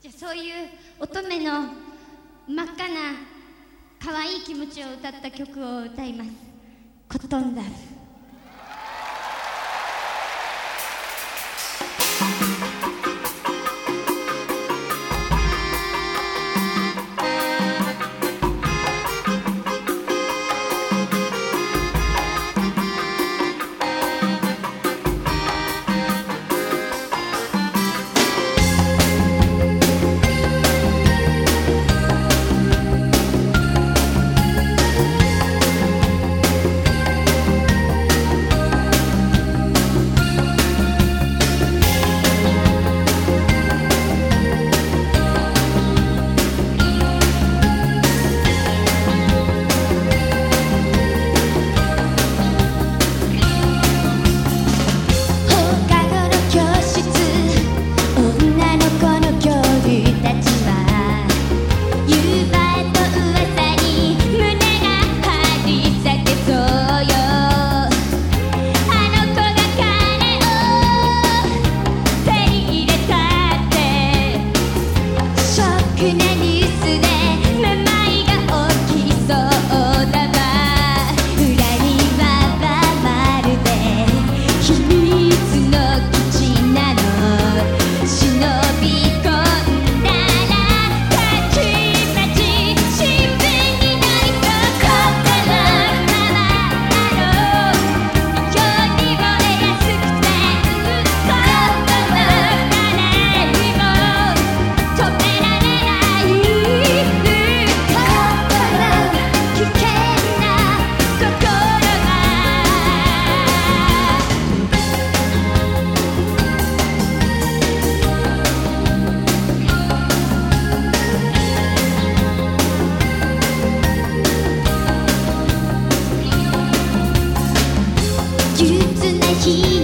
じゃあそういう乙女の真っ赤な可愛い気持ちを歌った曲を歌います。コットンダフ see